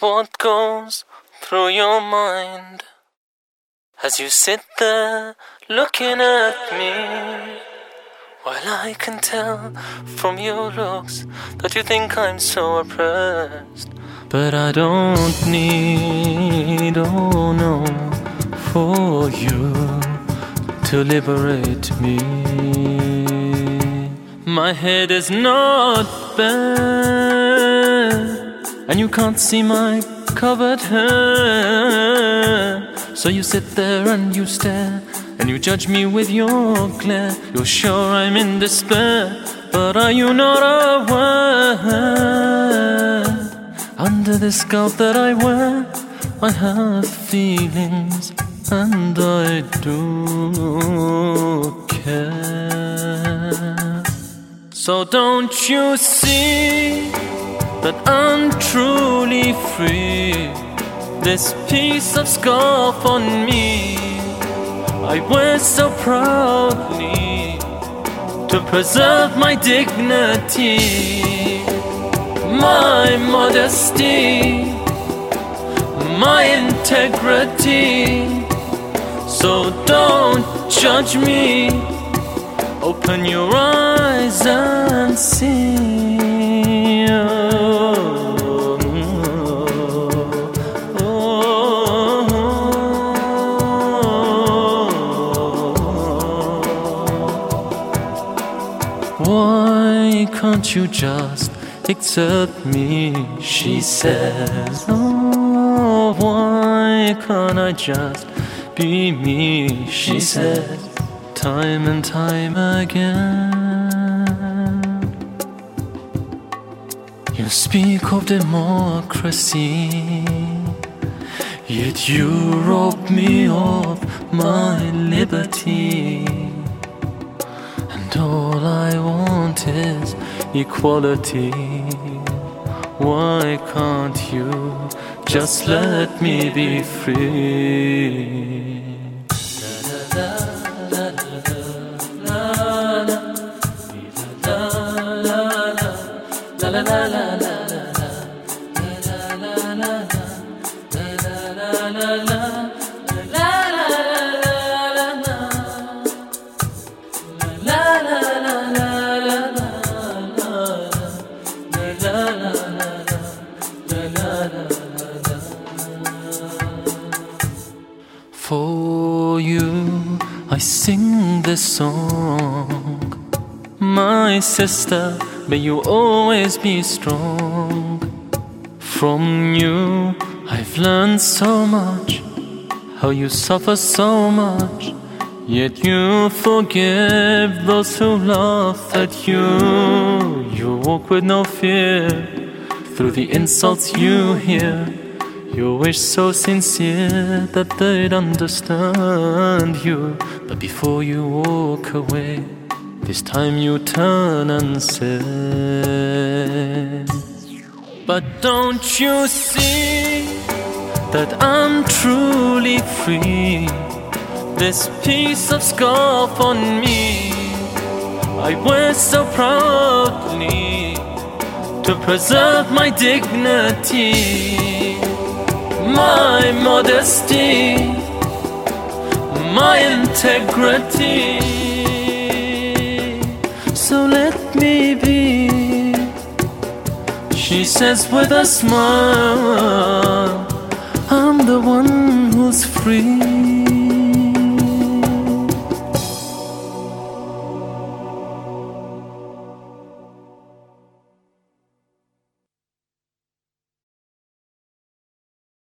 what goes through your mind as you sit there looking at me. While I can tell from your looks that you think I'm so oppressed. But I don't need, oh no, for you to liberate me. My head is not bare, and you can't see my covered hair. So you sit there and you stare, and you judge me with your glare. You're sure I'm in despair, but are you not aware? Under this scarf that I wear, I have feelings, and I do care. So don't you see that I'm truly free? This piece of scarf on me, I wear so proudly to preserve my dignity, my modesty, my integrity. So don't judge me. Open your eyes and see. Why can't you just accept me? She says. Oh, why can't I just be me? She says time and time again. You speak of democracy, yet you rob me of my liberty. And all I want is equality. Why can't you just let me be free? For you, I sing this song. My sister, may you always be strong. From you, I've learned so much. How you suffer so much. Yet you forgive those who laugh at you. You walk with no fear through the insults you hear. You wish so sincere that they'd understand you. But before you walk away, this time you turn and say, But don't you see that I'm truly free? This piece of scarf on me, I wear so proudly to preserve my dignity my modesty, my integrity. So let me be, she says with a smile. I'm the one who's free.